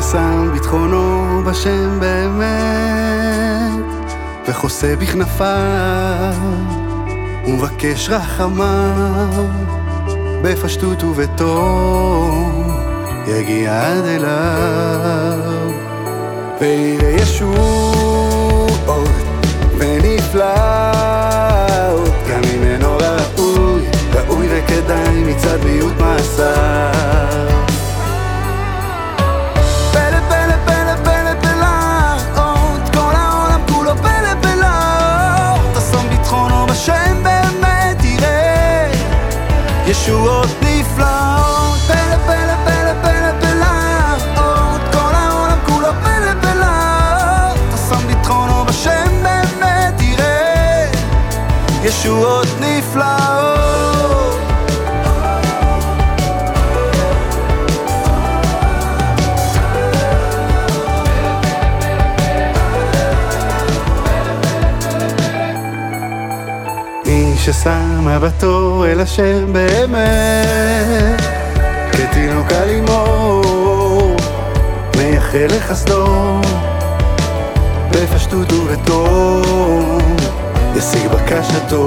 ששם ביטחונו בשם באמת וחוסה בכנפיו ומבקש רחמיו בפשטות ובטוב יגיע עד אליו. ויראה ישועות ונפלאות גם אם אינו ראוי, ראוי וכדאי מצד מיעוט מעשיו ישועות נפלאות פלא פלא פלא פלא פלאות כל העולם כולו פלא פלאות אסון ביטחונו בשם באמת יראה ישועות נפלאות ששם מבטו אל אשר באמת. כתינוק על אמו מייחל לחסדו בפשטות ובטוב ישיג בקשתו